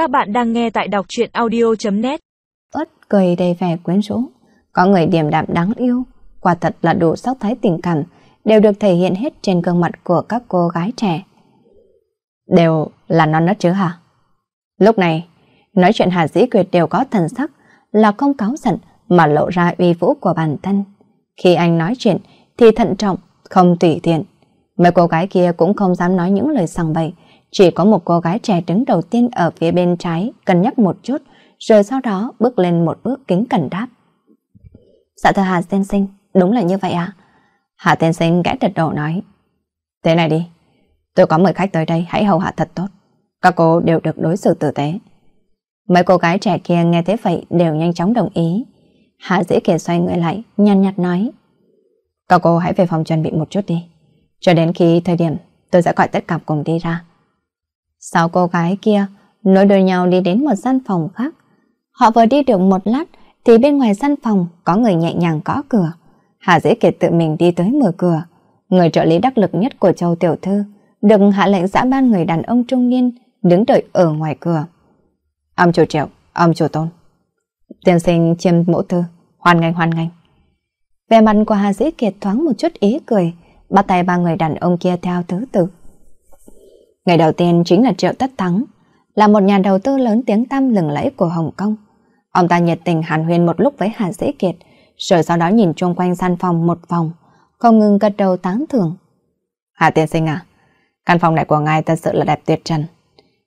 Các bạn đang nghe tại đọc truyện audio.net ớt cười đầy vẻ quyến rũ. Có người điềm đạm đáng yêu, quả thật là đủ sắc thái tình cảm, đều được thể hiện hết trên gương mặt của các cô gái trẻ. Đều là non nớt chứ hả? Lúc này, nói chuyện Hà Dĩ Quyệt đều có thần sắc, là không cáo giận mà lộ ra uy vũ của bản thân. Khi anh nói chuyện thì thận trọng, không tùy tiện. Mấy cô gái kia cũng không dám nói những lời sằng bậy, chỉ có một cô gái trẻ đứng đầu tiên ở phía bên trái cân nhắc một chút, rồi sau đó bước lên một bước kính cẩn đáp. Dạ thưa Hà Tiên Sinh, đúng là như vậy à? Hà Tiên Sinh gã thật đầu nói. Thế này đi, tôi có mời khách tới đây, hãy hầu hạ thật tốt. Các cô đều được đối xử tử tế. Mấy cô gái trẻ kia nghe thế vậy đều nhanh chóng đồng ý. Hạ dĩ kiệt xoay người lại, nhăn nhạt nói. Các cô hãy về phòng chuẩn bị một chút đi. Cho đến khi thời điểm tôi sẽ gọi tất cả cùng đi ra. Sáu cô gái kia nối đôi nhau đi đến một gian phòng khác. Họ vừa đi được một lát thì bên ngoài gian phòng có người nhẹ nhàng gõ cửa. Hà Dĩ Kiệt tự mình đi tới mở cửa. Người trợ lý đắc lực nhất của Châu Tiểu Thư được hạ lệnh giã ban người đàn ông trung niên đứng đợi ở ngoài cửa. Ông chủ triệu, ông chủ tôn. Tiên sinh chiêm mẫu thư, hoan nghênh hoan nghênh. Về mặt của Hà Dĩ Kiệt thoáng một chút ý cười, bắt tay ba người đàn ông kia theo thứ tự. Ngày đầu tiên chính là Triệu Tất Thắng, là một nhà đầu tư lớn tiếng tăm lừng lẫy của Hồng Kông. Ông ta nhiệt tình hàn huyên một lúc với Hà Dĩ Kiệt, rồi sau đó nhìn chung quanh gian phòng một vòng, không ngừng gật đầu tán thưởng. Hà tiên sinh à, căn phòng này của ngài thật sự là đẹp tuyệt trần.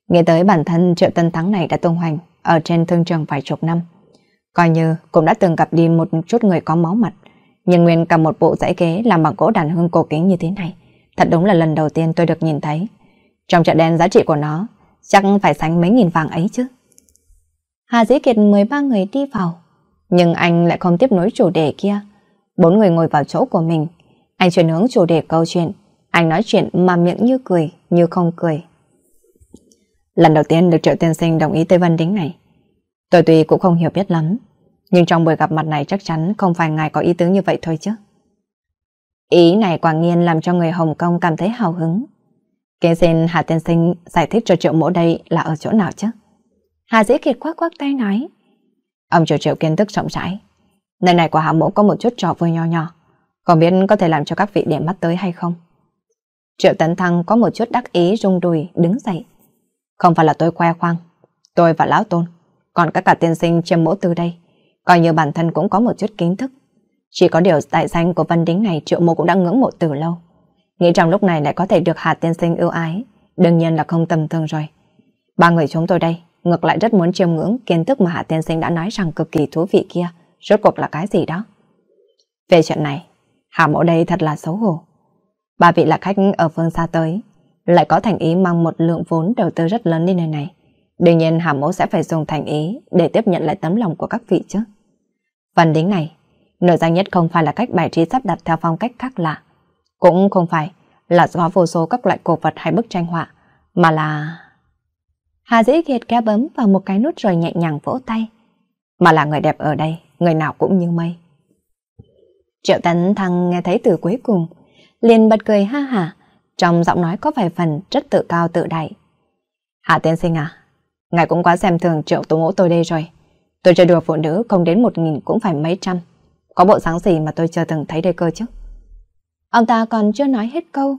Nghĩ tới bản thân Triệu Tân Thắng này đã tung hoành ở trên thương trường vài chục năm. Coi như cũng đã từng gặp đi một chút người có máu mặt, nhưng nguyên cả một bộ dãy ghế làm bằng gỗ đàn hương cổ kính như thế này. Thật đúng là lần đầu tiên tôi được nhìn thấy. Trong chợ đen giá trị của nó chắc phải sánh mấy nghìn vàng ấy chứ. Hà Dĩ Kiệt 13 người đi vào, nhưng anh lại không tiếp nối chủ đề kia. Bốn người ngồi vào chỗ của mình, anh chuyển hướng chủ đề câu chuyện. Anh nói chuyện mà miệng như cười, như không cười. Lần đầu tiên được Triệu Tiên Sinh đồng ý Tây Vân Đính này. Tôi tuy cũng không hiểu biết lắm, nhưng trong buổi gặp mặt này chắc chắn không phải ngài có ý tứ như vậy thôi chứ. Ý này quả nhiên làm cho người Hồng Kông cảm thấy hào hứng. Kế xin Hà Tiên Sinh giải thích cho triệu mỗ đây là ở chỗ nào chứ? Hà Dĩ Kiệt quắc quắc tay nói. Ông chủ triệu kiến thức rộng rãi. Nơi này của Hà mỗ có một chút trò vui nho nhỏ. Không biết có thể làm cho các vị điểm mắt tới hay không? Triệu Tấn Thăng có một chút đắc ý rung đùi đứng dậy. Không phải là tôi khoe khoang. Tôi và Lão Tôn, còn các cả tiên sinh chiêm mỗ từ đây, coi như bản thân cũng có một chút kiến thức. Chỉ có điều tại danh của Văn Đính này triệu mộ cũng đã ngưỡng mộ từ lâu. Nghĩ rằng lúc này lại có thể được Hà Tiên Sinh ưu ái, đương nhiên là không tầm thường rồi. Ba người chúng tôi đây, ngược lại rất muốn chiêm ngưỡng kiến thức mà Hà Tiên Sinh đã nói rằng cực kỳ thú vị kia, rốt cuộc là cái gì đó. Về chuyện này, Hà Mộ đây thật là xấu hổ. Ba vị là khách ở phương xa tới, lại có thành ý mang một lượng vốn đầu tư rất lớn đi nơi này. Đương nhiên Hà Mộ sẽ phải dùng thành ý để tiếp nhận lại tấm lòng của các vị chứ. Phần đính này, nổi danh nhất không phải là cách bài trí sắp đặt theo phong cách khác lạ, cũng không phải là do vô số các loại cổ vật hay bức tranh họa, mà là... Hà Dĩ Kiệt kéo bấm vào một cái nút rồi nhẹ nhàng vỗ tay. Mà là người đẹp ở đây, người nào cũng như mây. Triệu Tấn Thăng nghe thấy từ cuối cùng, liền bật cười ha hả, trong giọng nói có vài phần rất tự cao tự đại. hà tiên sinh à, ngài cũng quá xem thường triệu tú ngũ tôi đây rồi. Tôi chơi đùa phụ nữ không đến một nghìn cũng phải mấy trăm. Có bộ sáng gì mà tôi chưa từng thấy đây cơ chứ. Ông ta còn chưa nói hết câu.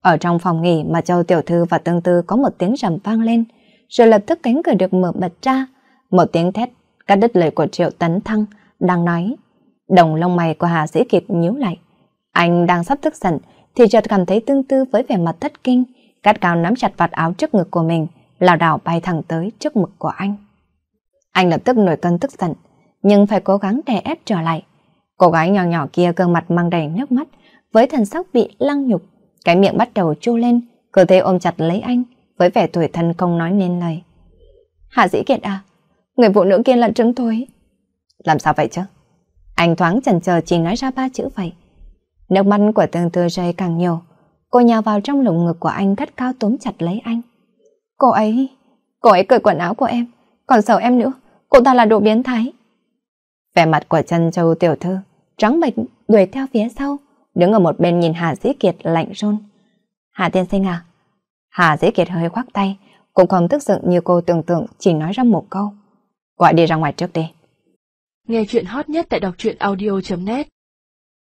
Ở trong phòng nghỉ mà Châu Tiểu Thư và Tương Tư có một tiếng rầm vang lên, rồi lập tức cánh cửa được mở bật ra. Một tiếng thét cắt đứt lời của Triệu Tấn Thăng đang nói. Đồng lông mày của Hà Sĩ Kiệt nhíu lại. Anh đang sắp tức giận thì chợt cảm thấy Tương Tư với vẻ mặt thất kinh, cắt cao nắm chặt vạt áo trước ngực của mình, lảo đảo bay thẳng tới trước ngực của anh. Anh lập tức nổi cơn tức giận, nhưng phải cố gắng đè ép trở lại. Cô gái nhỏ nhỏ kia gương mặt mang đầy nước mắt, với thần sắc bị lăng nhục, cái miệng bắt đầu chu lên, cơ thể ôm chặt lấy anh, với vẻ tuổi thân không nói nên lời. Hạ dĩ kiệt à, người phụ nữ kia là trứng thôi. Làm sao vậy chứ? Anh thoáng chần chờ chỉ nói ra ba chữ vậy. Nước mắt của tương tư rơi càng nhiều, cô nhào vào trong lồng ngực của anh gắt cao túm chặt lấy anh. Cô ấy, cô ấy cởi quần áo của em, còn sợ em nữa, cô ta là đồ biến thái. Vẻ mặt của chân châu tiểu thư, trắng bệch đuổi theo phía sau, đứng ở một bên nhìn Hà Dĩ Kiệt lạnh run. Hà tiên sinh à? Hà Dĩ Kiệt hơi khoác tay, cũng không tức giận như cô tưởng tượng chỉ nói ra một câu. Gọi đi ra ngoài trước đi. Nghe chuyện hot nhất tại đọc truyện audio.net